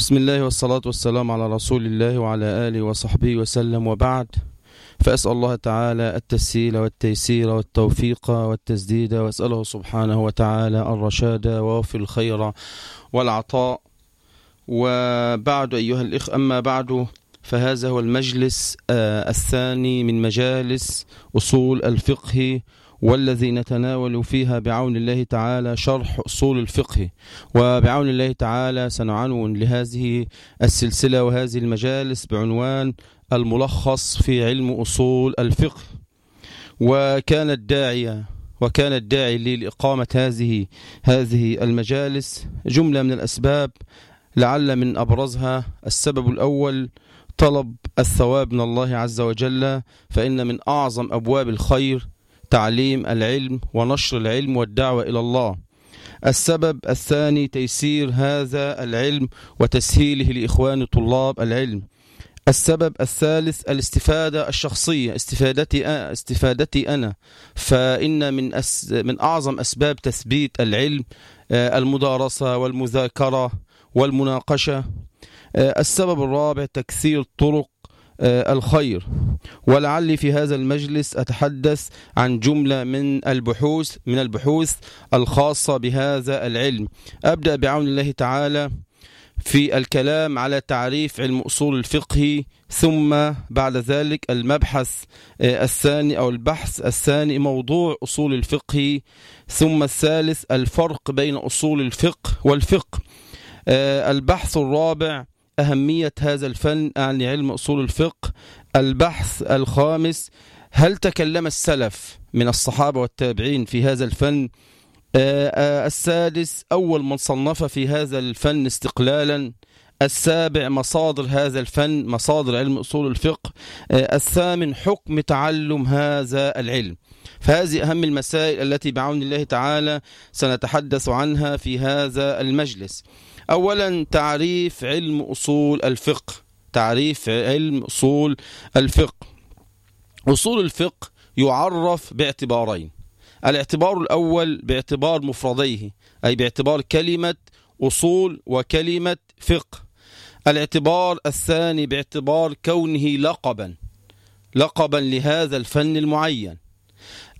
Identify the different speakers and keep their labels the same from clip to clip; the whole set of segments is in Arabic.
Speaker 1: بسم الله والصلاة والسلام على رسول الله وعلى آله وصحبه وسلم وبعد. فأسأل الله تعالى التسهيل والتيسير والتوفيق والتسديد وأسأله سبحانه وتعالى الرشاد ووفي الخير والعطاء. وبعد أيها الإخ أما بعد فهذا هو المجلس الثاني من مجالس أصول الفقه والذي نتناول فيها بعون الله تعالى شرح أصول الفقه. وبعون الله تعالى سنعنون لهذه السلسلة وهذه المجالس بعنوان الملخص في علم أصول الفقه. وكان الداعية وكان الداعي لإقامة هذه هذه المجالس جملة من الأسباب لعل من أبرزها السبب الأول طلب الثواب من الله عز وجل فإن من أعظم أبواب الخير تعليم العلم ونشر العلم والدعوة إلى الله. السبب الثاني تيسير هذا العلم وتسهيله لإخوان طلاب العلم. السبب الثالث الاستفادة الشخصية استفادتي أنا, استفادتي أنا. فإن من, أس من أعظم أسباب تثبيت العلم المدارسة والمذاكرة والمناقشة. السبب الرابع تكثير طرق الخير. ولعلي في هذا المجلس أتحدث عن جملة من البحوث من البحوث الخاصة بهذا العلم. أبدأ بعون الله تعالى في الكلام على تعريف علم أصول الفقه ثم بعد ذلك المبحث الثاني أو البحث الثاني موضوع أصول الفقه ثم الثالث الفرق بين أصول الفقه والفقه. البحث الرابع أهمية هذا الفن عن علم أصول الفقه البحث الخامس هل تكلم السلف من الصحابة والتابعين في هذا الفن؟ السادس أول من صنف في هذا الفن استقلالا. السابع مصادر هذا الفن مصادر علم أصول الفقه. الثامن حكم تعلم هذا العلم. فهذه أهم المسائل التي بعون الله تعالى سنتحدث عنها في هذا المجلس. أولا تعريف علم أصول الفقه. تعريف علم أصول الفقه. أصول الفقه يعرف باعتبارين. الاعتبار الأول باعتبار مفرديه أي باعتبار كلمة أصول وكلمة فقه. الاعتبار الثاني باعتبار كونه لقبا لقبا لهذا الفن المعين.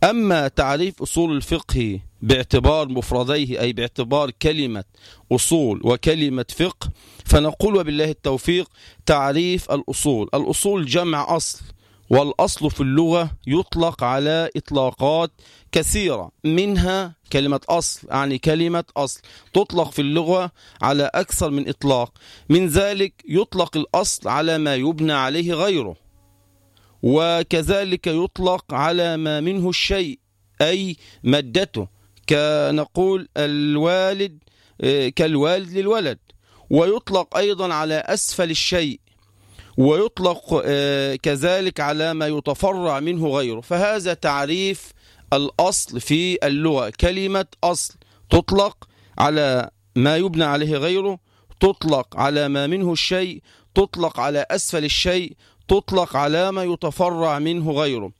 Speaker 1: أما تعريف أصول الفقه باعتبار مفرديه أي باعتبار كلمة أصول وكلمة فقه فنقول وبالله التوفيق تعريف الأصول. الأصول جمع أصل والأصل في اللغة يطلق على إطلاقات كثيرة منها كلمة أصل يعني كلمة أصل. تطلق في اللغة على أكثر من إطلاق من ذلك يطلق الأصل على ما يبنى عليه غيره وكذلك يطلق على ما منه الشيء أي مادته. كنقول الوالد كالوالد للولد. ويطلق أيضا على أسفل الشيء ويطلق كذلك على ما يتفرع منه غيره. فهذا تعريف الأصل في اللغة. كلمة أصل تطلق على ما يبنى عليه غيره تطلق على ما منه الشيء تطلق على أسفل الشيء تطلق على ما يتفرع منه غيره.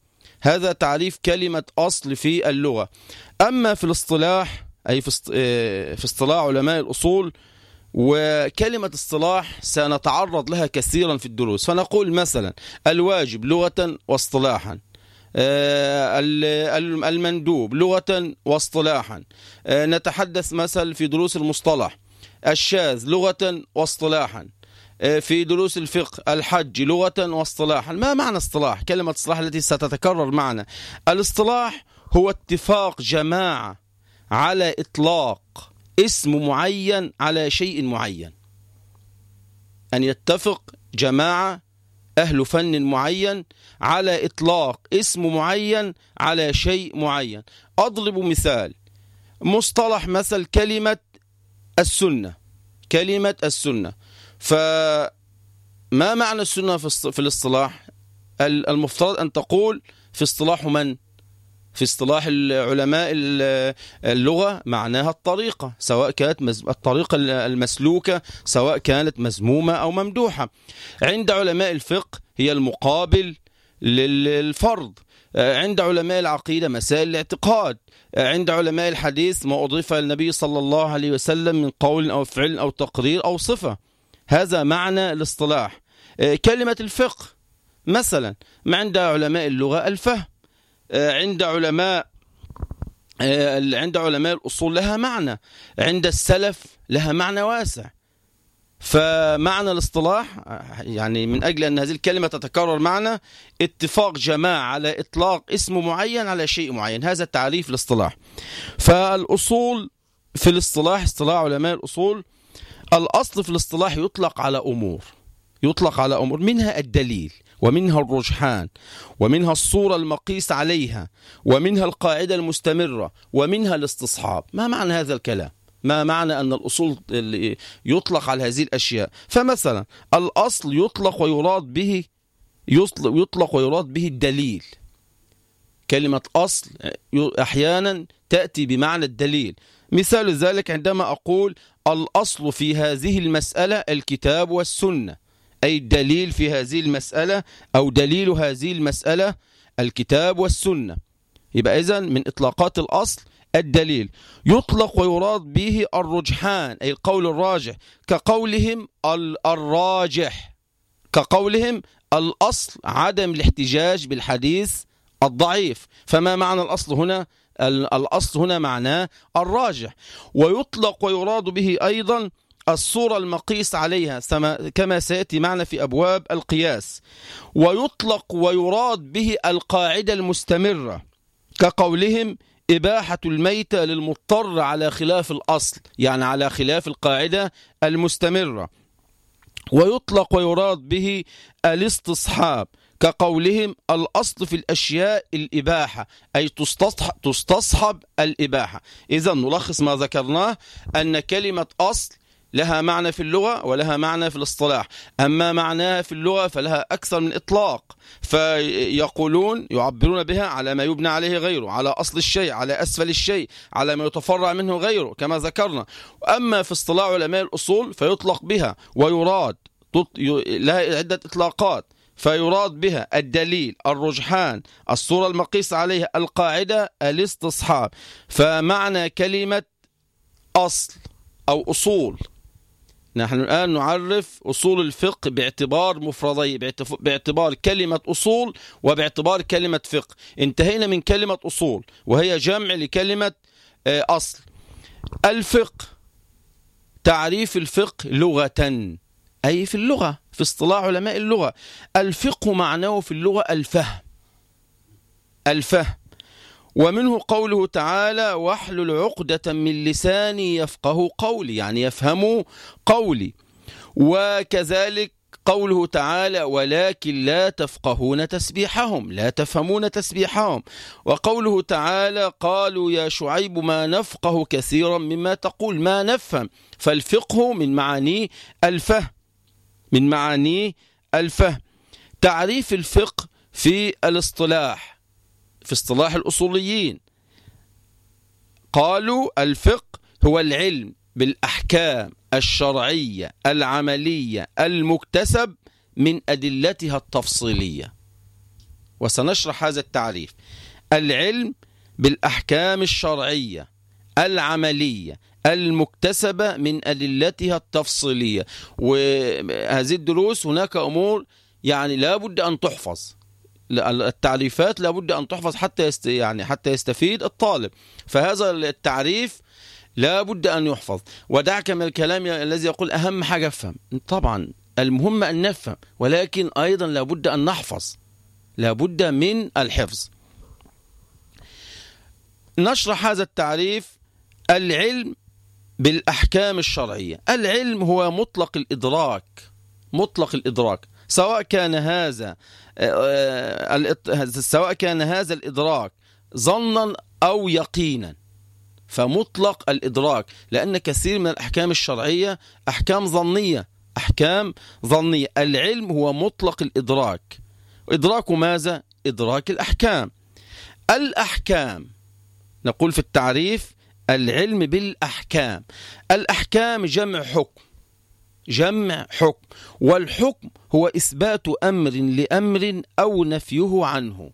Speaker 1: هذا تعريف كلمة أصل في اللغة. أما في الاصطلاح أي في اصطلاح علماء الأصول وكلمة اصطلاح سنتعرض لها كثيرا في الدروس. فنقول مثلا الواجب لغة واصطلاحا المندوب لغة واصطلاحا نتحدث مثل في دروس المصطلح الشاذ لغة واصطلاحا. في دروس الفقه الحج لغة واصطلاحا ما معنى اصطلاح؟ كلمة اصطلاح التي ستتكرر معنا. الاصطلاح هو اتفاق جماعة على إطلاق اسم معين على شيء معين. أن يتفق جماعة أهل فن معين على إطلاق اسم معين على شيء معين. أضرب مثال. مصطلح مثل كلمة السنة. كلمة السنة. فما معنى السنة في الاصطلاح؟ المفترض أن تقول في اصطلاح من؟ في اصطلاح العلماء اللغة معناها الطريقة سواء كانت الطريقة المسلوكة سواء كانت مزمومة أو ممدوحة. عند علماء الفقه هي المقابل للفرض. عند علماء العقيدة مسائل الاعتقاد. عند علماء الحديث ما أضيف للنبي صلى الله عليه وسلم من قول أو فعل أو تقرير أو صفة. هذا معنى الاصطلاح. آه، كلمة الفقه مثلا ما عند علماء اللغة الفهم آه، عند علماء آه، عند علماء الأصول لها معنى عند السلف لها معنى واسع. فمعنى الاصطلاح يعني من أجل أن هذه الكلمة تتكرر معنا اتفاق جماعة على إطلاق اسم معين على شيء معين. هذا تعريف الاصطلاح. فالأصول في الاصطلاح اصطلاح علماء الأصول الأصل في الاصطلاح يطلق على أمور يطلق على أمور منها الدليل ومنها الرجحان ومنها الصورة المقيس عليها ومنها القاعدة المستمرة ومنها الاستصحاب. ما معنى هذا الكلام؟ ما معنى أن الأصول يطلق على هذه الأشياء؟ فمثلا الأصل يطلق ويراد به يطلق ويراد به الدليل. كلمة أصل أحيانا تأتي بمعنى الدليل. مثال ذلك عندما أقول الأصل في هذه المسألة الكتاب والسنة. أي الدليل في هذه المسألة أو دليل هذه المسألة الكتاب والسنة. يبقى إذن من إطلاقات الأصل الدليل. يطلق ويراد به الرجحان أي القول الراجح كقولهم الراجح. كقولهم الأصل عدم الاحتجاج بالحديث الضعيف. فما معنى الأصل هنا؟ الأصل هنا معناه الراجح. ويطلق ويراد به أيضا الصورة المقيس عليها كما سيأتي معنا في أبواب القياس. ويطلق ويراد به القاعدة المستمرة كقولهم إباحة الميتة للمضطر على خلاف الأصل يعني على خلاف القاعدة المستمرة. ويطلق ويراد به الاستصحاب كقولهم الأصل في الأشياء الإباحة أي تستصحب الإباحة. إذا نلخص ما ذكرناه أن كلمة أصل لها معنى في اللغة ولها معنى في الاصطلاح. أما معناها في اللغة فلها أكثر من إطلاق فيقولون يعبرون بها على ما يبنى عليه غيره على أصل الشيء على أسفل الشيء على ما يتفرع منه غيره كما ذكرنا. أما في اصطلاح علماء الأصول فيطلق بها ويراد لها عدة إطلاقات. فيراد بها الدليل الرجحان الصورة المقيس عليها القاعدة الاستصحاب. فمعنى كلمة أصل أو أصول. نحن الآن نعرف أصول الفقه باعتبار مفردي باعتبار كلمة أصول وباعتبار كلمة فقه. انتهينا من كلمة أصول وهي جمع لكلمة آه، أصل. الفقه تعريف الفقه لغة. أي في اللغة؟ في اصطلاح علماء اللغة. الفقه معناه في اللغة الفهم. الفهم. ومنه قوله تعالى واحلل عقدة من لساني يفقه قولي. يعني يفهم قولي. وكذلك قوله تعالى ولكن لا تفقهون تسبيحهم. لا تفهمون تسبيحهم. وقوله تعالى قالوا يا شعيب ما نفقه كثيرا مما تقول. ما نفهم. فالفقه من معانيه الفهم. من معانيه الفهم. تعريف الفقه في الاصطلاح في اصطلاح الأصوليين. قالوا الفقه هو العلم بالأحكام الشرعية العملية المكتسب من أدلتها التفصيلية. وسنشرح هذا التعريف. العلم بالأحكام الشرعية العملية المكتسبة من أدلتها التفصيلية. وهذه الدروس هناك أمور يعني لا بد أن تحفظ. التعريفات لابد أن تحفظ حتى يست يعني حتى يستفيد الطالب. فهذا التعريف لابد أن يحفظ. ودعك من الكلام الذي يقول أهم حاجة أفهم. طبعا المهم أن نفهم. ولكن أيضا لابد أن نحفظ. لابد من الحفظ. نشرح هذا التعريف. العلم بالأحكام الشرعية. العلم هو مطلق الإدراك مطلق الإدراك. سواء كان هذا آه، آه، سواء كان هذا الإدراك ظنا أو يقينا فمطلق الإدراك. لأن كثير من الأحكام الشرعية أحكام ظنية أحكام ظنية. العلم هو مطلق الإدراك. إدراك ماذا؟ إدراك الأحكام. الأحكام نقول في التعريف العلم بالأحكام. الأحكام جمع حكم جمع حكم والحكم هو إثبات أمر لأمر أو نفيه عنه.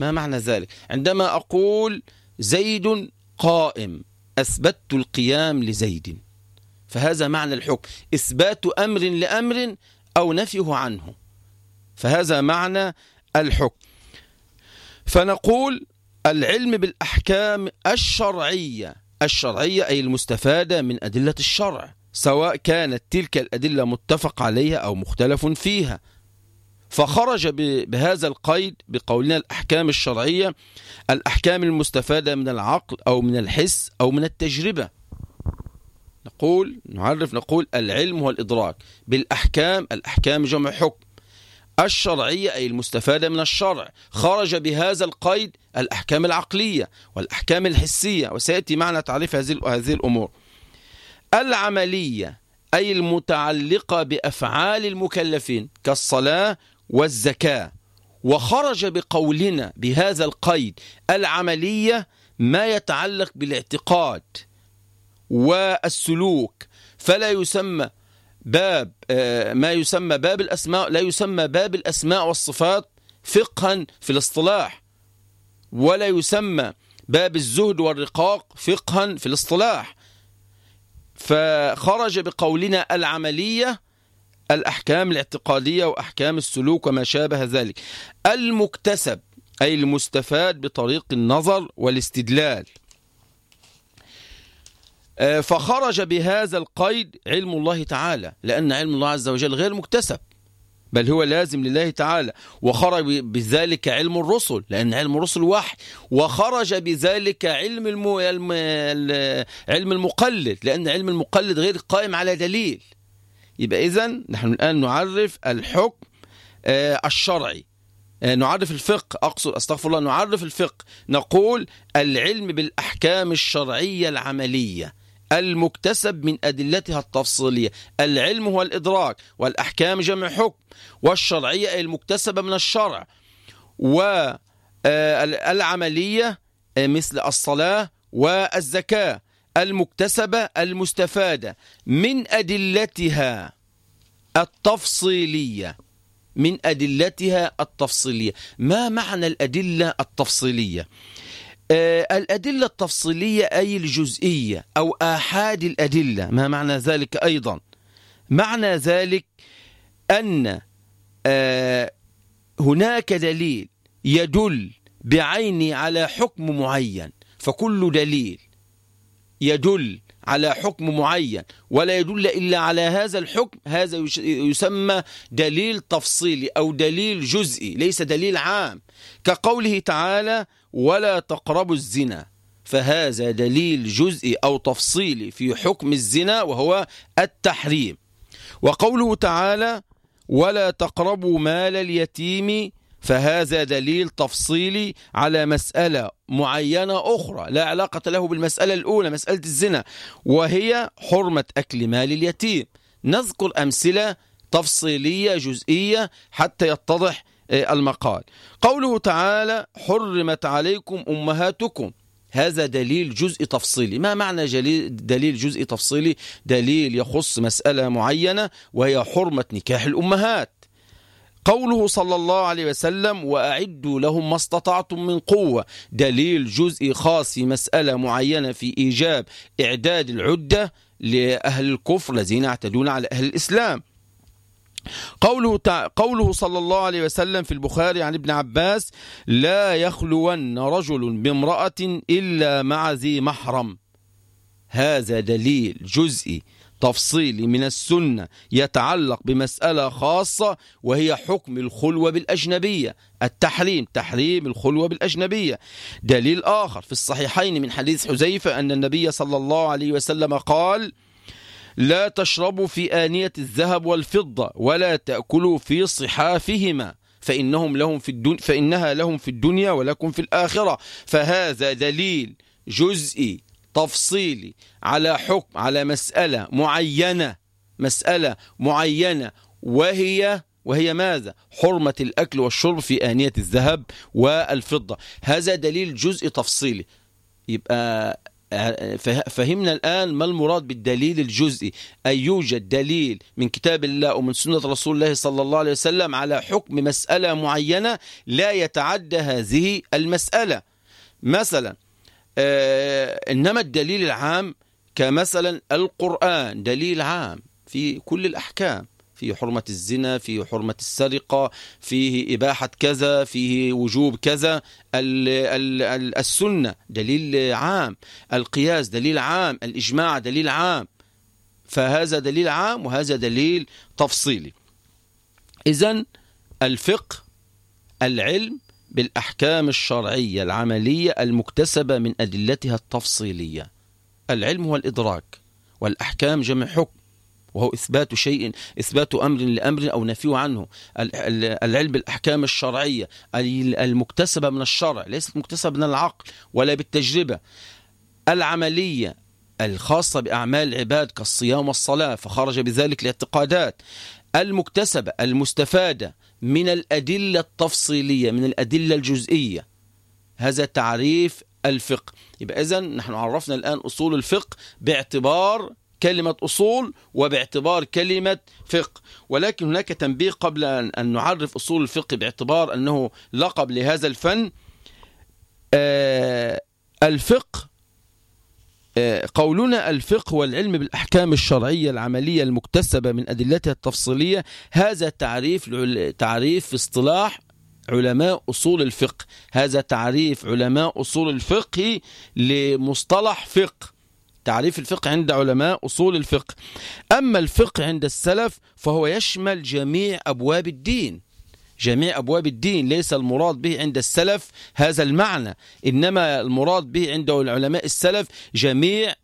Speaker 1: ما معنى ذلك؟ عندما أقول زيد قائم أثبتت القيام لزيد. فهذا معنى الحكم. إثبات أمر لأمر أو نفيه عنه. فهذا معنى الحكم. فنقول العلم بالأحكام الشرعية. الشرعية أي المستفادة من أدلة الشرع سواء كانت تلك الأدلة متفق عليها أو مختلف فيها. فخرج بهذا القيد بقولنا الأحكام الشرعية الأحكام المستفادة من العقل أو من الحس أو من التجربة. نقول نعرف نقول العلم هو الإدراك. بالأحكام الأحكام جمع حكم. الشرعية أي المستفادة من الشرع. خرج بهذا القيد الأحكام العقلية والأحكام الحسية وسيأتي معنا تعريف هذه الأمور. العملية أي المتعلقة بأفعال المكلفين كالصلاة والزكاة. وخرج بقولنا بهذا القيد العملية ما يتعلق بالاعتقاد والسلوك فلا يسمى باب آه، ما يسمى باب الأسماء لا يسمى باب الأسماء والصفات فقها في الاصطلاح ولا يسمى باب الزهد والرقاق فقها في الاصطلاح. فخرج بقولنا العملية الأحكام الاعتقادية وأحكام السلوك وما شابه ذلك. المكتسب أي المستفاد بطريق النظر والاستدلال. فخرج بهذا القيد علم الله تعالى لأن علم الله عز وجل غير مكتسب بل هو لازم لله تعالى. وخرج بذلك علم الرسل لأن علم الرسل وحي. وخرج بذلك علم. علم المقلد لأن علم المقلد غير قائم على دليل. يبقى إذا نحن الآن نعرف الحكم آه، الشرعي. آه، نعرف الفقه أقصد أستغفر الله نعرف الفقه. نقول العلم بالأحكام الشرعية العملية. المكتسب من أدلتها التفصيلية العلم هو الإدراك والأحكام جمع حكم والشرعية المكتسبة من الشرع والعملية آه، مثل الصلاة والزكاة المكتسبة المستفادة من أدلتها التفصيلية من أدلتها التفصيلية ما معنى الأدلة التفصيلية؟ آه الأدلة التفصيلية أي الجزئية أو آحاد الأدلة ما معنى ذلك أيضا؟ معنى ذلك أن آه هناك دليل يدل بعيني على حكم معين فكل دليل يدل على حكم معين ولا يدل إلا على هذا الحكم هذا يسمى دليل تفصيلي أو دليل جزئي ليس دليل عام. كقوله تعالى ولا تقربوا الزنا فهذا دليل جزئي أو تفصيلي في حكم الزنا وهو التحريم. وقوله تعالى ولا تقربوا مال اليتيم فهذا دليل تفصيلي على مسألة معينة أخرى لا علاقة له بالمسألة الأولى مسألة الزنا وهي حرمة أكل مال اليتيم. نذكر أمثلة تفصيلية جزئية حتى يتضح المقال. قوله تعالى حرمت عليكم أمهاتكم. هذا دليل جزء تفصيلي. ما معنى دليل جزء تفصيلي؟ دليل يخص مسألة معينة وهي حرمة نكاح الأمهات. قوله صلى الله عليه وسلم وأعدوا لهم ما استطعتم من قوة. دليل جزء خاص في مسألة معينة في إيجاب إعداد العدة لأهل الكفر الذين يعتدون على أهل الإسلام. قوله. قوله صلى الله عليه وسلم في البخاري عن ابن عباس لا يخلون رجل بامرأة إلا مع ذي محرم هذا دليل جزئي تفصيلي من السنة يتعلق بمسألة خاصة وهي حكم الخلوة بالأجنبية التحريم تحريم الخلوة بالأجنبية دليل آخر في الصحيحين من حديث حزيفة أن النبي صلى الله عليه وسلم قال لا تشربوا في آنية الذهب والفضة ولا تأكلوا في صحافهما فإنهم لهم في الدنيا فإنها لهم في الدنيا ولكم في الآخرة. فهذا دليل جزئي تفصيلي على حكم على مسألة معينة مسألة معينة. وهي وهي ماذا؟ حرمة الأكل والشرب في آنية الذهب والفضة. هذا دليل جزء تفصيلي. يبقى فهمنا الآن ما المراد بالدليل الجزئي. أي يوجد دليل من كتاب الله ومن سنة رسول الله صلى الله عليه وسلم على حكم مسألة معينة لا يتعدى هذه المسألة. مثلا آه، إنما الدليل العام كمثلا القرآن دليل عام في كل الأحكام. في حرمة الزنا في حرمة السرقة فيه إباحة كذا فيه وجوب كذا. السنة دليل عام القياس دليل عام الإجماع دليل عام. فهذا دليل عام وهذا دليل تفصيلي. إذا الفقه العلم بالأحكام الشرعية العملية المكتسبة من أدلتها التفصيلية. العلم هو الإدراك والأحكام جمع حكم. وهو إثبات شيء إثبات أمر لأمر أو نفيه عنه. العلم بالأحكام الشرعية المكتسبة من الشرع ليست مكتسبة من العقل ولا بالتجربة. العملية الخاصة بأعمال العباد كالصيام والصلاة فخرج بذلك الاعتقادات. المكتسبة المستفادة من الأدلة التفصيلية من الأدلة الجزئية. هذا تعريف الفقه. يبقى إذن نحن عرفنا الآن أصول الفقه باعتبار كلمة أصول وباعتبار كلمة فقه. ولكن هناك تنبيه قبل أن نعرف أصول الفقه باعتبار أنه لقب لهذا الفن. آه، الفقه آه، قولنا الفقه والعلم بالأحكام الشرعية العملية المكتسبة من أدلتها التفصيلية. هذا تعريف تعريف اصطلاح علماء أصول الفقه. هذا تعريف علماء أصول الفقه لمصطلح فقه. تعريف الفقه عند علماء أصول الفقه. أما الفقه عند السلف فهو يشمل جميع أبواب الدين. جميع أبواب الدين ليس المراد به عند السلف هذا المعنى. إنما المراد به عند العلماء السلف جميع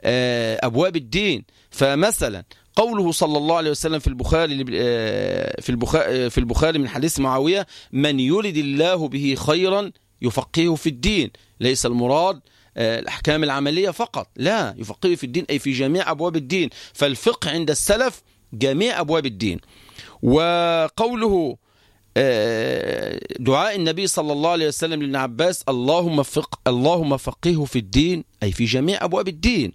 Speaker 1: آه، أبواب الدين. فمثلا قوله صلى الله عليه وسلم في البخاري آه، في البخاري آه، في البخاري من حديث معاوية من يرد الله به خيرا يفقهه في الدين. ليس المراد الأحكام العملية فقط. لا يفقهه في الدين أي في جميع أبواب الدين. فالفقه عند السلف جميع أبواب الدين. وقوله دعاء النبي صلى الله عليه وسلم لابن عباس اللهم فق اللهم فقهه في الدين أي في جميع أبواب الدين.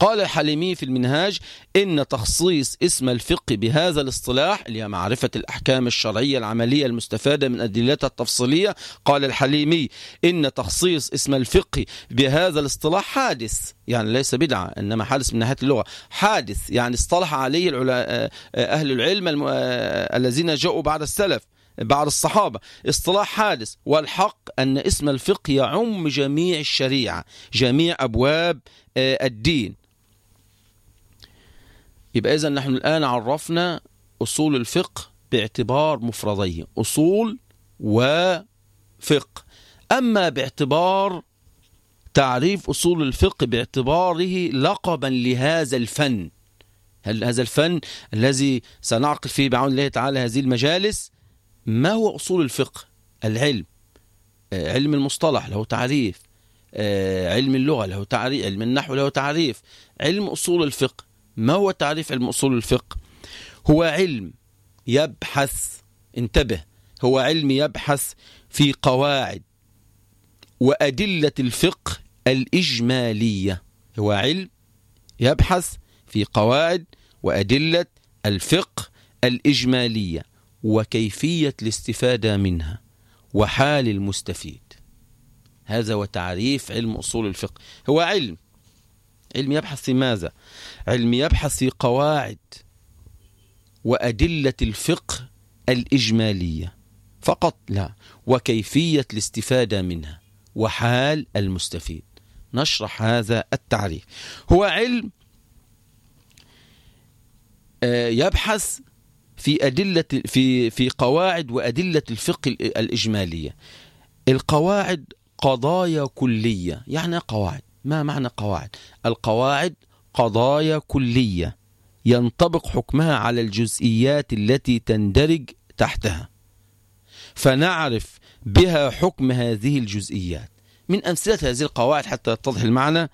Speaker 1: قال الحليمي في المنهاج إن تخصيص اسم الفقه بهذا الاصطلاح اللي هي معرفة الأحكام الشرعية العملية المستفادة من أدلتها التفصيلية قال الحليمي إن تخصيص اسم الفقه بهذا الاصطلاح حادث يعني ليس بدعة إنما حادث من ناحية اللغة. حادث يعني اصطلح عليه أهل العلم الذين جاءوا بعد السلف. بعد الصحابة. اصطلاح حادث والحق أن اسم الفقه يعم جميع الشريعة جميع أبواب آه، الدين. يبقى إذا نحن الآن عرفنا أصول الفقه باعتبار مفرديه أصول وفقه. أما باعتبار تعريف أصول الفقه باعتباره لقبا لهذا الفن. هل هذا الفن الذي سنعقد فيه بعون الله تعالى هذه المجالس؟ ما هو أصول الفقه؟ العلم. آه، علم المصطلح له تعريف. آه، علم اللغة له تعريف. علم النحو له تعريف. علم أصول الفقه. ما هو تعريف علم أصول الفقه؟ هو علم يبحث. انتبه. هو علم يبحث في قواعد وأدلة الفقه الإجمالية. هو علم يبحث في قواعد وأدلة الفقه الإجمالية. وكيفية الاستفادة منها وحال المستفيد. هذا هو تعريف علم أصول الفقه. هو علم. علم يبحث في ماذا؟ علم يبحث في قواعد وأدلة الفقه الإجمالية. فقط لا. وكيفية الاستفادة منها وحال المستفيد. نشرح هذا التعريف. هو علم آه، يبحث في أدلة في في قواعد وأدلة الفقه الإجمالية. القواعد قضايا كلية. يعني قواعد. ما معنى قواعد؟ القواعد قضايا كلية. ينطبق حكمها على الجزئيات التي تندرج تحتها. فنعرف بها حكم هذه الجزئيات. من أمثلة هذه القواعد حتى يتضح المعنى.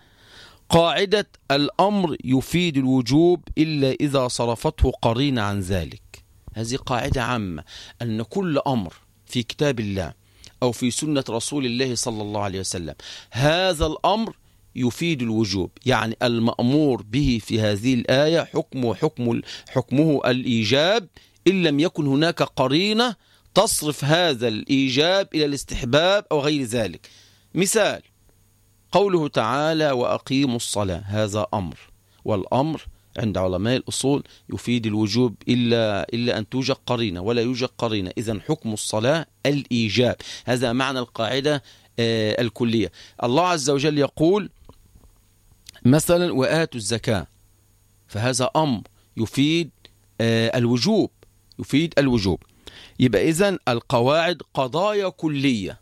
Speaker 1: قاعدة الأمر يفيد الوجوب إلا إذا صرفته قرين عن ذلك. هذه قاعدة عامة أن كل أمر في كتاب الله أو في سنة رسول الله صلى الله عليه وسلم هذا الأمر يفيد الوجوب. يعني المأمور به في هذه الآية حكمه, حكم حكمه الإيجاب إن لم يكن هناك قرينة تصرف هذا الإيجاب إلى الاستحباب أو غير ذلك. مثال قوله تعالى وأقيموا الصلاة. هذا أمر والأمر عند علماء الأصول يفيد الوجوب إلا, إلا أن توجد قرينة ولا يوجد قرينة. إذا حكم الصلاة الإيجاب. هذا معنى القاعدة آه، الكلية. الله عز وجل يقول مثلا وآتوا الزكاة. فهذا أمر يفيد آه، الوجوب يفيد الوجوب. يبقى إذن القواعد قضايا كلية.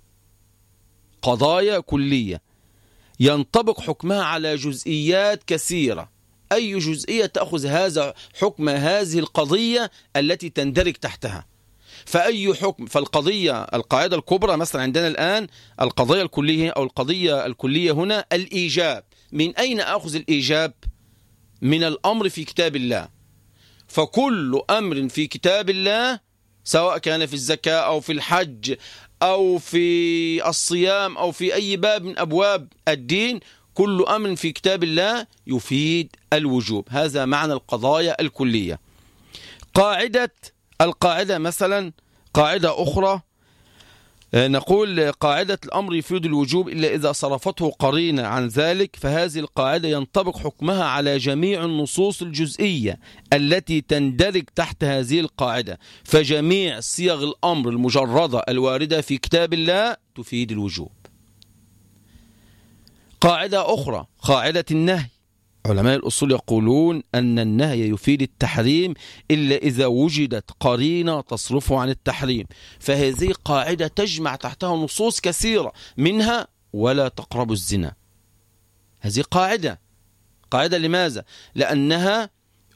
Speaker 1: قضايا كلية. ينطبق حكمها على جزئيات كثيرة. أي جزئية تأخذ هذا حكم هذه القضية التي تندرج تحتها. فأي حكم فالقضية القاعدة الكبرى مثلا عندنا الآن القضية الكلية أو القضية الكلية هنا الإيجاب. من أين أخذ الإيجاب؟ من الأمر في كتاب الله. فكل أمر في كتاب الله سواء كان في الزكاة أو في الحج أو في الصيام أو في أي باب من أبواب الدين كل أمر في كتاب الله يفيد الوجوب. هذا معنى القضايا الكلية. قاعدة القاعدة مثلا قاعدة أخرى آه، نقول قاعدة الأمر يفيد الوجوب إلا إذا صرفته قرينة عن ذلك فهذه القاعدة ينطبق حكمها على جميع النصوص الجزئية التي تندرج تحت هذه القاعدة. فجميع صيغ الأمر المجردة الواردة في كتاب الله تفيد الوجوب. قاعدة أخرى قاعدة النهي. علماء الأصول يقولون أن النهي يفيد التحريم إلا إذا وجدت قرينة تصرفه عن التحريم. فهذه قاعدة تجمع تحتها نصوص كثيرة منها ولا تقربوا الزنا. هذه قاعدة. قاعدة لماذا؟ لأنها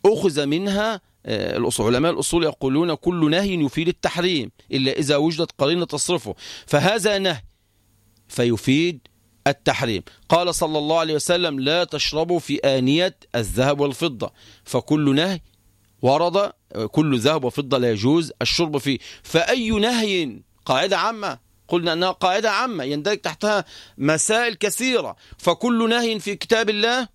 Speaker 1: أخذ منها آه، علماء الأصول يقولون كل نهي يفيد التحريم إلا إذا وجدت قرينة تصرفه. فهذا نهي فيفيد التحريم. قال صلى الله عليه وسلم لا تشربوا في آنية الذهب والفضة. فكل نهي ورد كل ذهب وفضة لا يجوز الشرب فيه. فأي نهي؟ قاعدة عامة. قلنا أنها قاعدة عامة يندرج تحتها مسائل كثيرة. فكل نهي في كتاب الله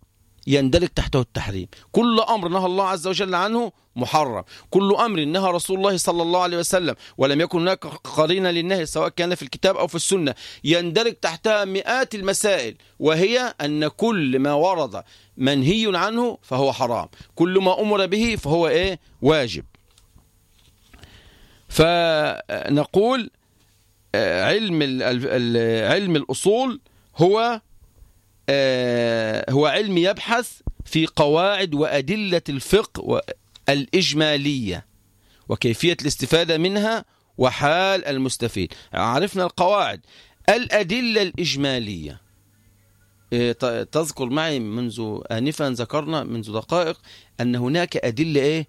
Speaker 1: يندرج تحته التحريم. كل أمر نهى الله عز وجل عنه محرم. كل أمر نهى رسول الله صلى الله عليه وسلم ولم يكن هناك قرينة للنهي سواء كان في الكتاب أو في السنة. يندرج تحتها مئات المسائل وهي أن كل ما ورد منهي عنه فهو حرام. كل ما أمر به فهو إيه؟ واجب. فنقول آه، علم علم الأصول هو هو علم يبحث في قواعد وأدلة الفقه الإجمالية وكيفية الاستفادة منها وحال المستفيد. عرفنا القواعد. الأدلة الإجمالية. آه، تذكر معي منذ آنفا ذكرنا منذ دقائق أن هناك أدلة إيه؟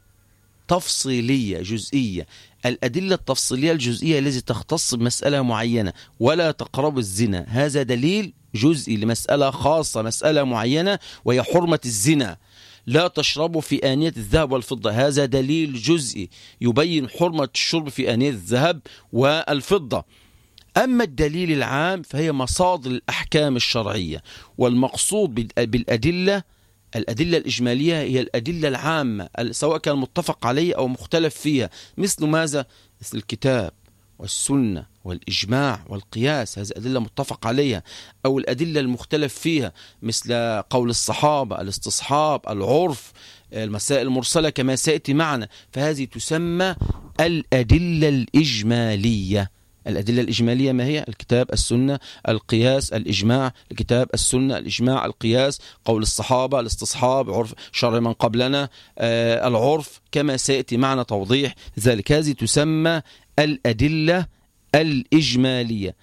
Speaker 1: تفصيلية جزئية. الأدلة التفصيلية الجزئية التي تختص بمسألة معينة ولا تقرب الزنا. هذا دليل جزئي لمسألة خاصة مسألة معينة وهي حرمة الزنا. لا تشربوا في آنية الذهب والفضة. هذا دليل جزئي يبين حرمة الشرب في آنية الذهب والفضة. أما الدليل العام فهي مصادر الأحكام الشرعية والمقصود بالأدلة الأدلة الإجمالية هي الأدلة العامة سواء كان متفق عليه أو مختلف فيها. مثل ماذا؟ مثل الكتاب والسنة والإجماع والقياس هذه أدلة متفق عليها. أو الأدلة المختلف فيها مثل قول الصحابة الاستصحاب العرف المسائل المرسلة كما سيأتي معنا. فهذه تسمى الأدلة الإجمالية. الأدلة الإجمالية ما هي؟ الكتاب السنة القياس الإجماع. الكتاب السنة الإجماع القياس. قول الصحابة الاستصحاب عرف شرع من قبلنا. آه العرف كما سيأتي معنا توضيح. ذلك هذه تسمى الأدلة الإجمالية.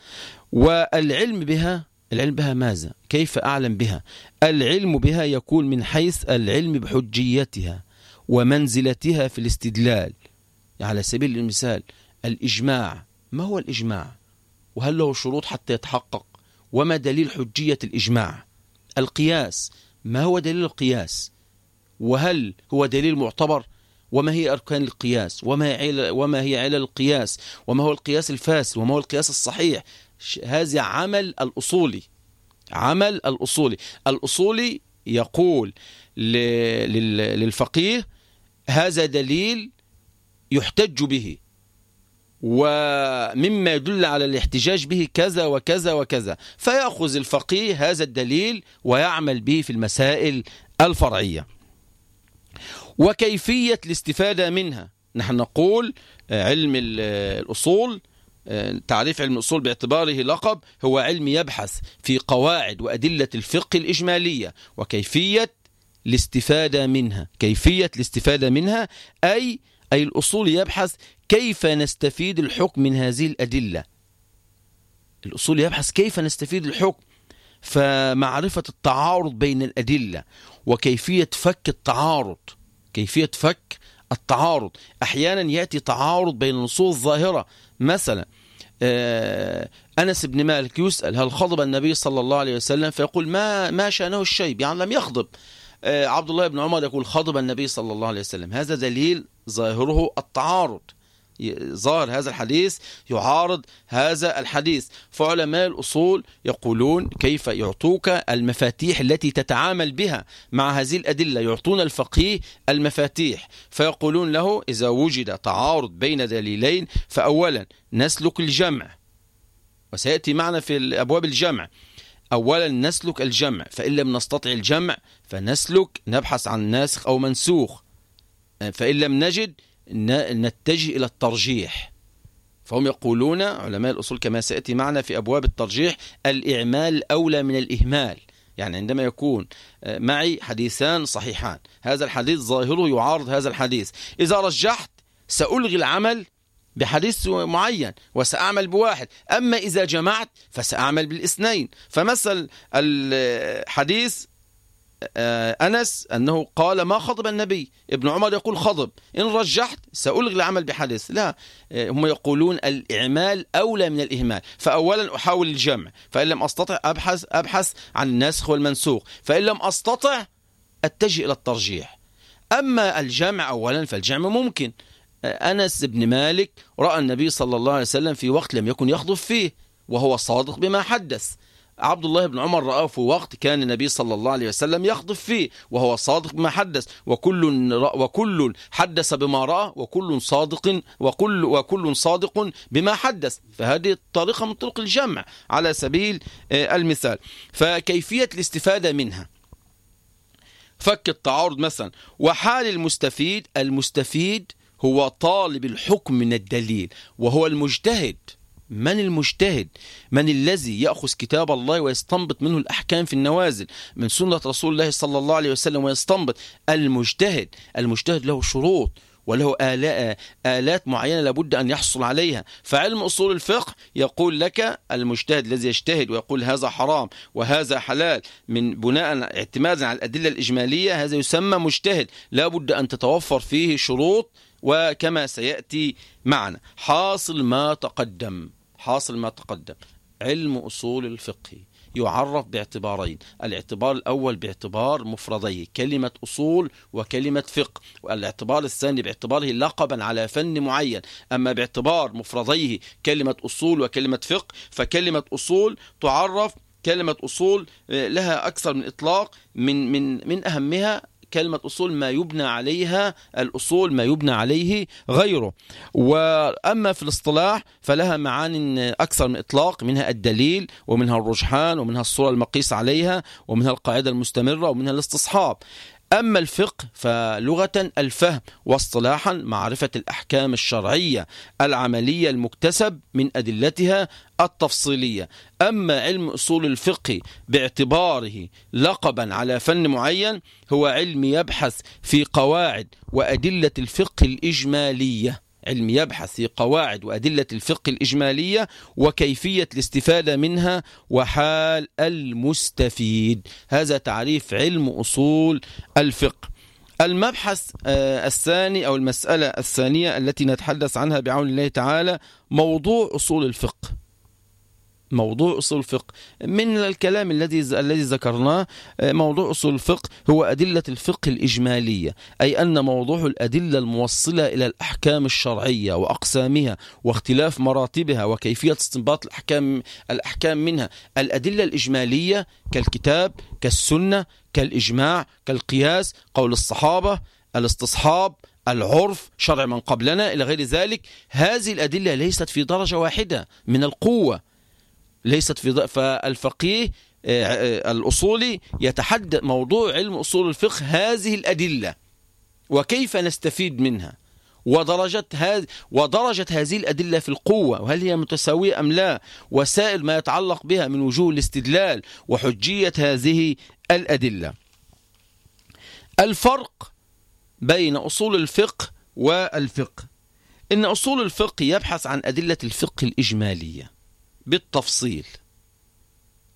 Speaker 1: والعلم بها العلم بها ماذا؟ كيف أعلم بها؟ العلم بها يكون من حيث العلم بحجيتها ومنزلتها في الاستدلال. على سبيل المثال الإجماع. ما هو الإجماع؟ وهل له شروط حتى يتحقق؟ وما دليل حجية الإجماع؟ القياس ما هو دليل القياس؟ وهل هو دليل معتبر؟ وما هي أركان القياس وما هي وما هي علل القياس وما هو القياس الفاسد وما هو القياس الصحيح هذا عمل الأصولي عمل الأصولي الأصولي يقول للفقيه هذا دليل يحتج به ومما يدل على الاحتجاج به كذا وكذا وكذا. فيأخذ الفقيه هذا الدليل ويعمل به في المسائل الفرعية. وكيفية الاستفادة منها؟ نحن نقول علم الأصول تعريف علم الأصول باعتباره لقب هو علم يبحث في قواعد وأدلة الفقه الإجمالية. وكيفية الاستفادة منها؟ كيفية الاستفادة منها؟ أي أي الأصول يبحث كيف نستفيد الحكم من هذه الأدلة. الأصول يبحث كيف نستفيد الحكم. فمعرفة التعارض بين الأدلة وكيفية فك التعارض كيفية فك التعارض. أحيانا يأتي تعارض بين النصوص الظاهرة مثلا آه، أنس بن مالك يسأل هل خضب النبي صلى الله عليه وسلم؟ فيقول ما ما شأنه الشيب؟ يعني لم يخضب. آه، عبد الله بن عمر يقول خضب النبي صلى الله عليه وسلم. هذا دليل ظاهره التعارض. ظاهر هذا الحديث يعارض هذا الحديث. فعلماء الأصول يقولون كيف يعطوك المفاتيح التي تتعامل بها مع هذه الأدلة. يعطون الفقيه المفاتيح فيقولون له إذا وجد تعارض بين دليلين فأولا نسلك الجمع. وسيأتي معنا في أبواب الجمع. أولا نسلك الجمع فإن لم نستطع الجمع فنسلك نبحث عن ناسخ أو منسوخ. فإن لم نجد نتجه إلى الترجيح. فهم يقولون علماء الأصول كما سيأتي معنا في أبواب الترجيح الإعمال أولى من الإهمال. يعني عندما يكون آه، معي حديثان صحيحان هذا الحديث ظاهره يعارض هذا الحديث. إذا رجحت سألغي العمل بحديث معين وسأعمل بواحد. أما إذا جمعت فسأعمل بالإثنين. فمثل الحديث أنس أنه قال ما خضب النبي؟ ابن عمر يقول خضب إن رجحت سألغي العمل بحديث. لا آه، هم يقولون الإعمال أولى من الإهمال. فأولا أحاول الجمع. فإن لم أستطع أبحث, أبحث عن الناسخ والمنسوخ. فإن لم أستطع أتجه إلى الترجيح. أما الجمع أولا فالجمع ممكن. آه، أنس بن مالك رأى النبي صلى الله عليه وسلم في وقت لم يكن يخضب فيه وهو صادق بما حدث. عبد الله بن عمر رآه في وقت كان النبي صلى الله عليه وسلم يخطف فيه وهو صادق بما حدث وكل وكل حدث بما رأى وكل صادق وكل وكل صادق بما حدث. فهذه طريقة من طرق الجمع على سبيل آه، المثال. فكيفية الاستفادة منها؟ فك التعارض مثلا. وحال المستفيد المستفيد هو طالب الحكم من الدليل وهو المجتهد. من المجتهد؟ من الذي يأخذ كتاب الله ويستنبط منه الأحكام في النوازل؟ من سنة رسول الله صلى الله عليه وسلم ويستنبط. المجتهد المجتهد له شروط وله آلات معينة لابد أن يحصل عليها. فعلم أصول الفقه يقول لك المجتهد الذي يجتهد ويقول هذا حرام وهذا حلال من بناء اعتمادا على الأدلة الإجمالية هذا يسمى مجتهد. لابد أن تتوفر فيه شروط وكما سيأتي معنا. حاصل ما تقدم. حاصل ما تقدم. علم أصول الفقه يعرف باعتبارين. الاعتبار الأول باعتبار مفرديه كلمة أصول وكلمة فقه والاعتبار الثاني باعتباره لقبا على فن معين. أما باعتبار مفرديه كلمة أصول وكلمة فقه فكلمة أصول تعرف كلمة أصول لها أكثر من إطلاق من من من أهمها كلمة أصول ما يبنى عليها الأصول ما يبنى عليه غيره. وأما في الاصطلاح فلها معان أكثر من إطلاق منها الدليل ومنها الرجحان ومنها الصورة المقيس عليها ومنها القاعدة المستمرة ومنها الاستصحاب. أما الفقه فلغة الفهم واصطلاحا معرفة الأحكام الشرعية العملية المكتسب من أدلتها التفصيلية. أما علم أصول الفقه باعتباره لقبا على فن معين هو علم يبحث في قواعد وأدلة الفقه الإجمالية. علم يبحث في قواعد وأدلة الفقه الإجمالية وكيفية الاستفادة منها وحال المستفيد. هذا تعريف علم أصول الفقه. المبحث آه، الثاني أو المسألة الثانية التي نتحدث عنها بعون الله تعالى موضوع أصول الفقه. موضوع أصول الفقه. من الكلام الذي الذي ذكرناه آه، موضوع أصول الفقه هو أدلة الفقه الإجمالية أي أن موضوع الأدلة الموصلة إلى الأحكام الشرعية وأقسامها واختلاف مراتبها وكيفية استنباط الأحكام الأحكام منها. الأدلة الإجمالية كالكتاب كالسنة كالإجماع كالقياس قول الصحابة الاستصحاب العرف شرع من قبلنا إلى غير ذلك. هذه الأدلة ليست في درجة واحدة من القوة. ليست في فالفقيه آه، آه، الأصولي يتحدث موضوع علم أصول الفقه هذه الأدلة وكيف نستفيد منها؟ ودرجة هذه ودرجة هذه الأدلة في القوة وهل هي متساوية أم لا؟ وسائل ما يتعلق بها من وجوه الاستدلال وحجية هذه الأدلة. الفرق بين أصول الفقه والفقه. إن أصول الفقه يبحث عن أدلة الفقه الإجمالية. بالتفصيل.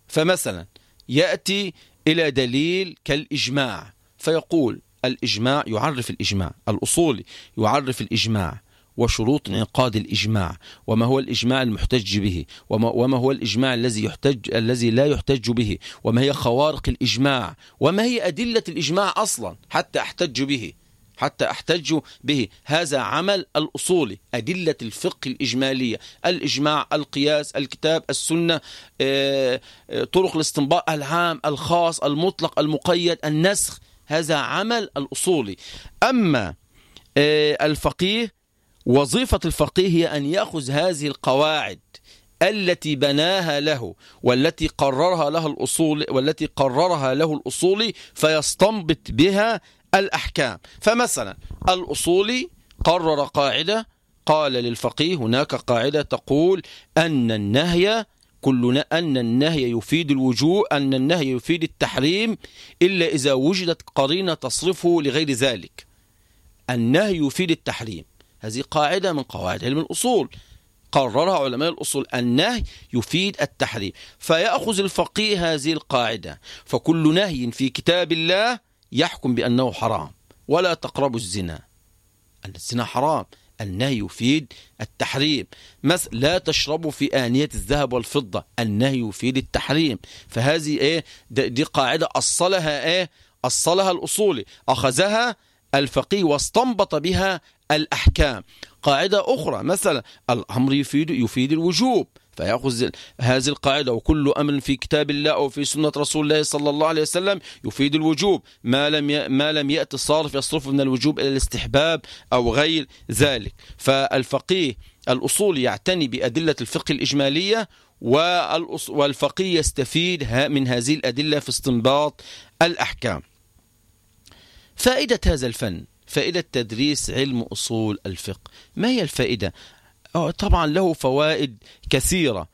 Speaker 1: فمثلا يأتي إلى دليل كالإجماع فيقول الإجماع يعرف الإجماع الأصولي يعرف الإجماع وشروط انعقاد الإجماع وما هو الإجماع المحتج به وما, وما هو الإجماع الذي يحتج الذي لا يحتج به وما هي خوارق الإجماع وما هي أدلة الإجماع أصلا حتى أحتج به. حتى أحتج به. هذا عمل الأصولي أدلة الفقه الإجمالية الإجماع القياس الكتاب السنة آه، آه، طرق الاستنباط العام الخاص المطلق المقيد النسخ. هذا عمل الأصولي أما آه، الفقيه وظيفة الفقيه هي أن يأخذ هذه القواعد التي بناها له والتي قررها له الأصول والتي قررها له الأصولي فيستنبط بها الأحكام. فمثلا الأصولي قرر قاعدة قال للفقيه هناك قاعدة تقول أن النهي كلنا أن النهي يفيد الوجوب أن النهي يفيد التحريم إلا إذا وجدت قرينة تصرفه لغير ذلك. النهي يفيد التحريم. هذه قاعدة من قواعد علم الأصول. قررها علماء الأصول النهي يفيد التحريم. فيأخذ الفقيه هذه القاعدة. فكل نهي في كتاب الله يحكم بأنه حرام. ولا تقربوا الزنا. الزنا حرام. النهي يفيد التحريم. مثل لا تشربوا في آنية الذهب والفضة. النهي يفيد التحريم. فهذه إيه؟ دي قاعدة أصلها إيه؟ أصلها الأصولي. أخذها الفقيه واستنبط بها الأحكام. قاعدة أخرى مثلا الأمر يفيد, يفيد الوجوب. فيأخذ هذه القاعدة وكل أمر في كتاب الله أو في سنة رسول الله صلى الله عليه وسلم يفيد الوجوب. ما لم ما لم يأتي الصارف يصرفه من الوجوب إلى الاستحباب أو غير ذلك. فالفقيه الأصول يعتني بأدلة الفقه الإجمالية والفقيه يستفيد من هذه الأدلة في استنباط الأحكام. فائدة هذا الفن فائدة تدريس علم أصول الفقه. ما هي الفائدة؟ طبعا له فوائد كثيرة.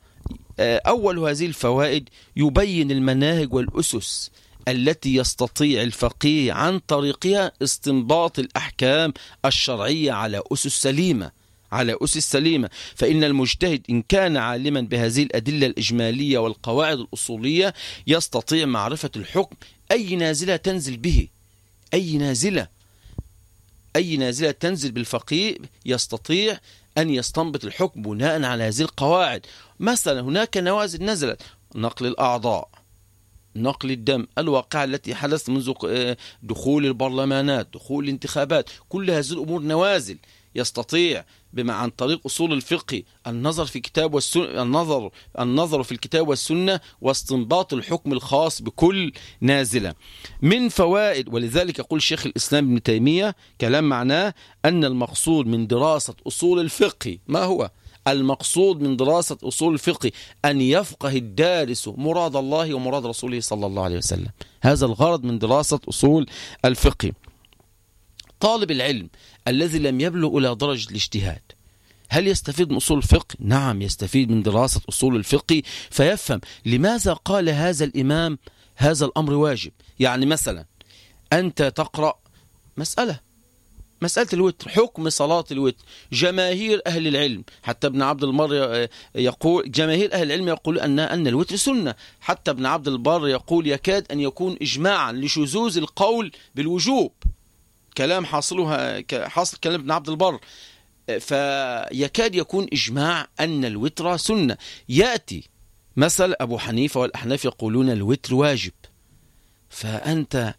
Speaker 1: آه، أول هذه الفوائد يبين المناهج والأسس التي يستطيع الفقيه عن طريقها استنباط الأحكام الشرعية على أسس سليمة على أسس سليمة. فإن المجتهد إن كان عالما بهذه الأدلة الإجمالية والقواعد الأصولية يستطيع معرفة الحكم. أي نازلة تنزل به؟ أي نازلة؟ أي نازلة تنزل بالفقيه يستطيع أن يستنبط الحكم بناء على هذه القواعد. مثلا هناك نوازل نزلت نقل الأعضاء نقل الدم الواقعة التي حدثت منذ آه، دخول البرلمانات دخول الانتخابات كل هذه الأمور نوازل. يستطيع بما عن طريق أصول الفقه النظر في كتاب والسنة النظر النظر في الكتاب والسنة واستنباط الحكم الخاص بكل نازلة. من فوائد ولذلك يقول شيخ الإسلام ابن تيمية كلام معناه أن المقصود من دراسة أصول الفقه ما هو؟ المقصود من دراسة أصول الفقه أن يفقه الدارس مراد الله ومراد رسوله صلى الله عليه وسلم. هذا الغرض من دراسة أصول الفقه. طالب العلم الذي لم يبلغ إلى درجة الاجتهاد. هل يستفيد من أصول الفقه؟ نعم يستفيد من دراسة أصول الفقه. فيفهم لماذا قال هذا الإمام هذا الأمر واجب. يعني مثلا أنت تقرأ مسألة مسألة الوتر حكم صلاة الوتر. جماهير أهل العلم حتى ابن عبد البر يقول جماهير أهل العلم يقول أن أن الوتر سنة. حتى ابن عبد البر يقول يكاد أن يكون إجماعا لشذوذ القول بالوجوب. كلام حاصلها حاصل كلام ابن عبد البر. فيكاد يكون إجماع أن الوتر سنة. يأتي مثل أبو حنيفة والأحناف يقولون الوتر واجب. فأنت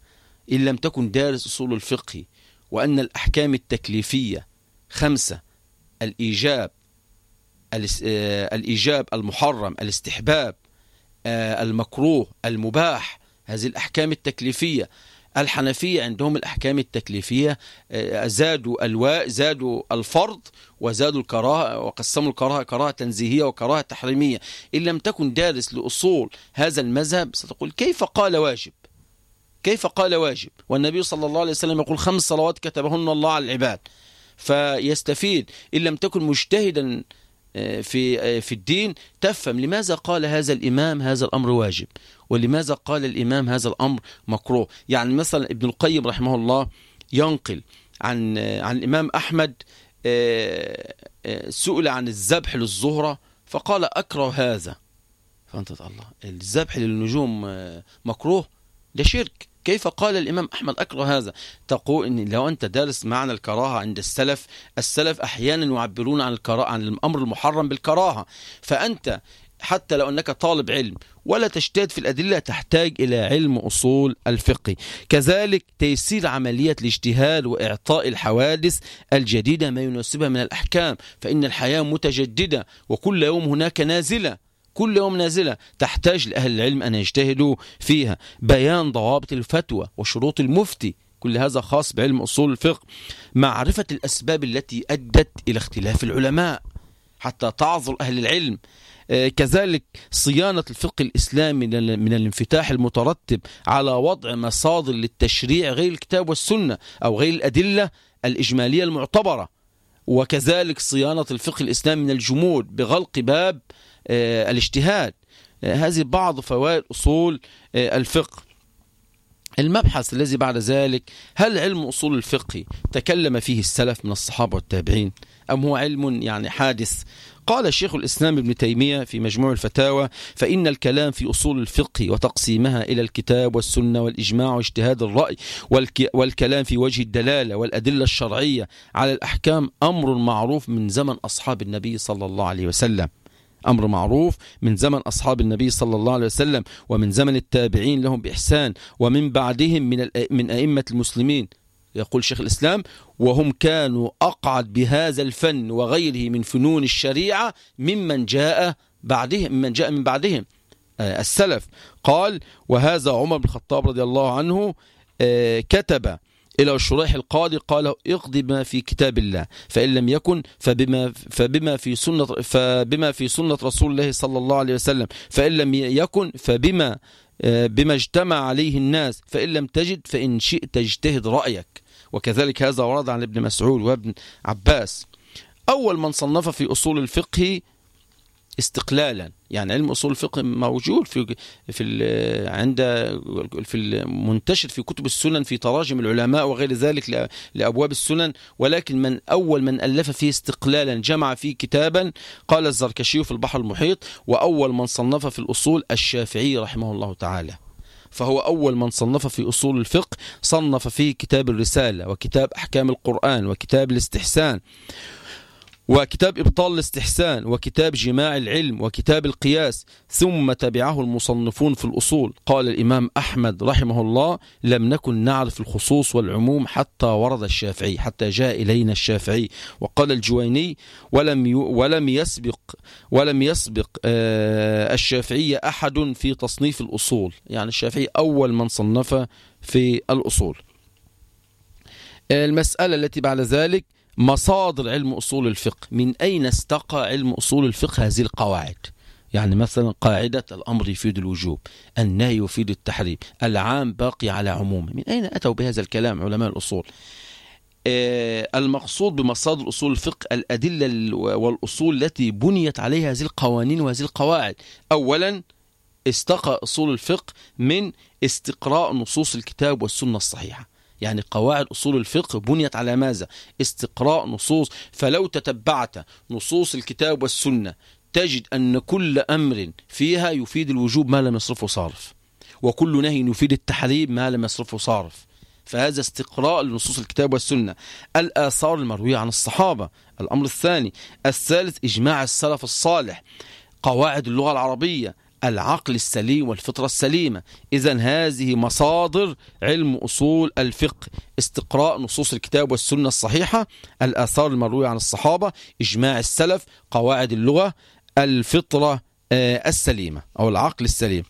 Speaker 1: إن لم تكن دارس أصول الفقه وأن الأحكام التكليفية خمسة الإيجاب آه، الإيجاب المحرم الاستحباب آه، المكروه المباح هذه الأحكام التكليفية. الحنفية عندهم الأحكام التكليفية آه، زادوا الواء زادوا الفرض وزادوا الكراهة وقسموا الكراهة كراهة تنزيهية وكراهة تحريمية. إن لم تكن دارس لأصول هذا المذهب ستقول كيف قال واجب؟ كيف قال واجب؟ والنبي صلى الله عليه وسلم يقول خمس صلوات كتبهن الله على العباد. فيستفيد إن لم تكن مجتهدا في آه، في الدين تفهم لماذا قال هذا الإمام هذا الأمر واجب ولماذا قال الإمام هذا الأمر مكروه. يعني مثلا ابن القيم رحمه الله ينقل عن آه، عن الإمام أحمد سئل عن الذبح للزهرة فقال أكره هذا. فأنت الله الذبح للنجوم مكروه؟ ده شرك. كيف قال الإمام أحمد أكره هذا؟ تقول إن لو أنت دارس معنى الكراهة عند السلف السلف أحيانا يعبرون عن الكراهة عن الأمر المحرم بالكراهة. فأنت حتى لو أنك طالب علم ولا تجتهد في الأدلة تحتاج إلى علم أصول الفقه. كذلك تيسير عملية الاجتهاد وإعطاء الحوادث الجديدة ما يناسبها من الأحكام. فإن الحياة متجددة وكل يوم هناك نازلة. كل يوم نازلة تحتاج لأهل العلم أن يجتهدوا فيها. بيان ضوابط الفتوى وشروط المفتي كل هذا خاص بعلم أصول الفقه. معرفة الأسباب التي أدت إلى اختلاف العلماء حتى تعذر أهل العلم. آه، كذلك صيانة الفقه الإسلامي من الانفتاح المترتب على وضع مصادر للتشريع غير الكتاب والسنة أو غير الأدلة الإجمالية المعتبرة. وكذلك صيانة الفقه الإسلامي من الجمود بغلق باب الاجتهاد. آه، هذه بعض فوائد أصول آه، الفقه. المبحث الذي بعد ذلك هل علم أصول الفقه تكلم فيه السلف من الصحابة والتابعين أم هو علم يعني حادث؟ قال الشيخ الإسلام ابن تيمية في مجموع الفتاوى فإن الكلام في أصول الفقه وتقسيمها إلى الكتاب والسنة والإجماع واجتهاد الرأي والكلام في وجه الدلالة والأدلة الشرعية على الأحكام أمر معروف من زمن أصحاب النبي صلى الله عليه وسلم. أمر معروف من زمن أصحاب النبي صلى الله عليه وسلم ومن زمن التابعين لهم بإحسان ومن بعدهم من من أئمة المسلمين. يقول شيخ الإسلام وهم كانوا أقعد بهذا الفن وغيره من فنون الشريعة ممن جاء بعدهم ممن جاء من بعدهم. آه، السلف. قال وهذا عمر بن الخطاب رضي الله عنه آه، كتب إلى شريح القاضي قال اقضي بما في كتاب الله فإن لم يكن فبما, فبما في سنة فبما في سنة رسول الله صلى الله عليه وسلم فإن لم يكن فبما آه، بما اجتمع عليه الناس فإن لم تجد فإن شئت اجتهد رأيك. وكذلك هذا ورد عن ابن مسعود وابن عباس. أول من صنف في أصول الفقه استقلالا. يعني علم أصول الفقه موجود في في عند في المنتشر في كتب السنن في تراجم العلماء وغير ذلك لأبواب السنن. ولكن من أول من ألف فيه استقلالا جمع فيه كتابا قال الزركشي في البحر المحيط وأول من صنف في الأصول الشافعي رحمه الله تعالى. فهو أول من صنف في أصول الفقه صنف فيه كتاب الرسالة وكتاب أحكام القرآن وكتاب الاستحسان. وكتاب إبطال الاستحسان وكتاب جماع العلم وكتاب القياس. ثم تبعه المصنفون في الأصول. قال الإمام أحمد رحمه الله لم نكن نعرف الخصوص والعموم حتى ورد الشافعي حتى جاء إلينا الشافعي. وقال الجويني ولم ولم يسبق ولم يسبق آه الشافعي أحد في تصنيف الأصول. يعني الشافعي أول من صنف في الأصول. المسألة التي بعد ذلك مصادر علم أصول الفقه. من أين استقى علم أصول الفقه هذه القواعد؟ يعني مثلا قاعدة الأمر يفيد الوجوب النهي يفيد التحريم العام باقي على عمومه. من أين أتوا بهذا الكلام علماء الأصول؟ آه المقصود بمصادر أصول الفقه الأدلة والأصول التي بنيت عليها هذه القوانين وهذه القواعد. أولا استقى أصول الفقه من استقراء نصوص الكتاب والسنة الصحيحة. يعني قواعد أصول الفقه بنيت على ماذا؟ استقراء نصوص. فلو تتبعت نصوص الكتاب والسنة تجد أن كل أمر فيها يفيد الوجوب ما لم يصرفه صارف وكل نهي يفيد التحريم ما لم يصرفه صارف. فهذا استقراء لنصوص الكتاب والسنة. الآثار المروية عن الصحابة. الأمر الثاني الثالث إجماع السلف الصالح. قواعد اللغة العربية. العقل السليم والفطرة السليمة. إذا هذه مصادر علم أصول الفقه استقراء نصوص الكتاب والسنة الصحيحة الآثار المروية عن الصحابة إجماع السلف قواعد اللغة الفطرة آه، السليمة أو العقل السليم.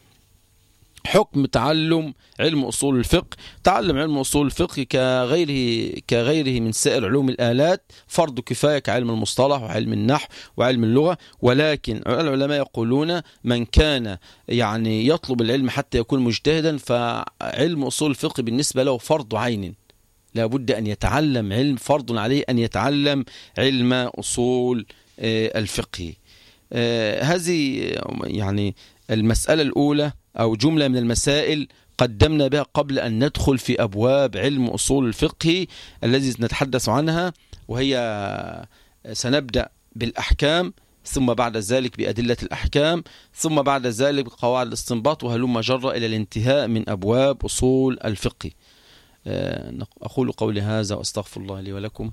Speaker 1: حكم تعلم علم أصول الفقه. تعلم علم أصول الفقه كغيره, كغيره من سائر علوم الآلات. فرض كفاية كعلم المصطلح وعلم النحو وعلم اللغة. ولكن العلماء يقولون من كان يعني يطلب العلم حتى يكون مجتهدا فعلم أصول الفقه بالنسبة له فرض عين. لابد أن يتعلم علم فرض عليه أن يتعلم علم أصول آه، الفقه. آه، هذه يعني المسألة الأولى. أو جملة من المسائل قدمنا بها قبل أن ندخل في أبواب علم أصول الفقه الذي نتحدث عنها وهي سنبدأ بالأحكام ثم بعد ذلك بأدلة الأحكام ثم بعد ذلك بقواعد الاستنباط وهلم جرى إلى الانتهاء من أبواب أصول الفقه. أقول قولي هذا وأستغفر الله لي ولكم.